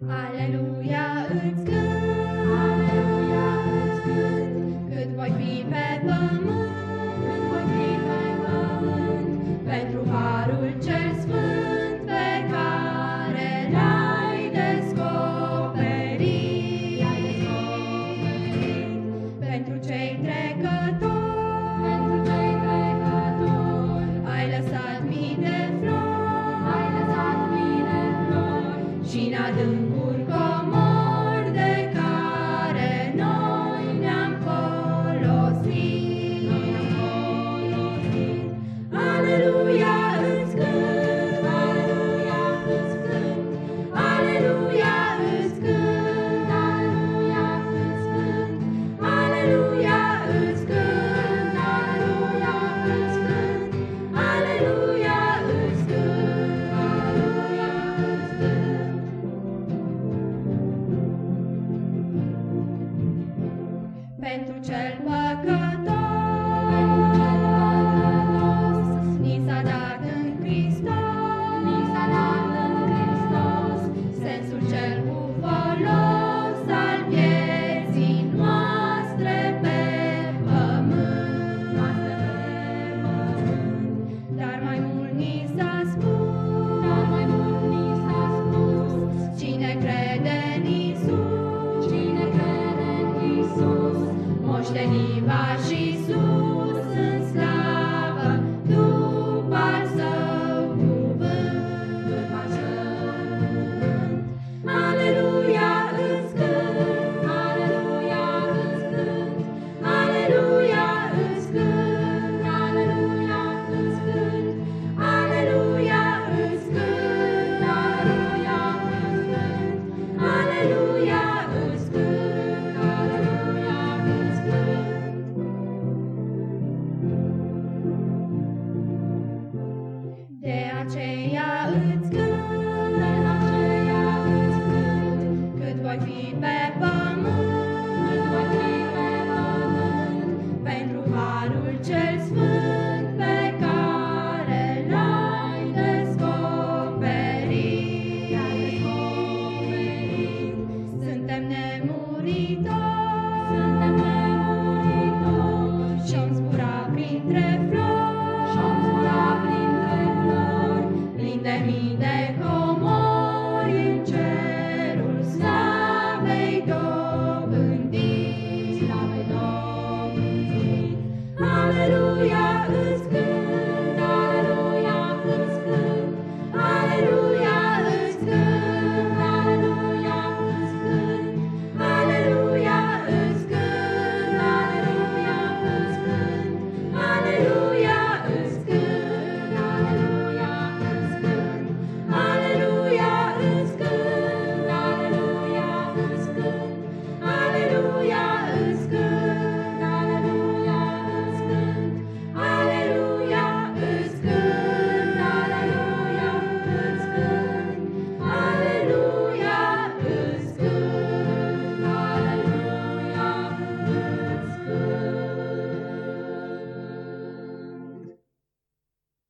Hallelujah, I adâncul. and walk on. Moșteniva și sus. De aceea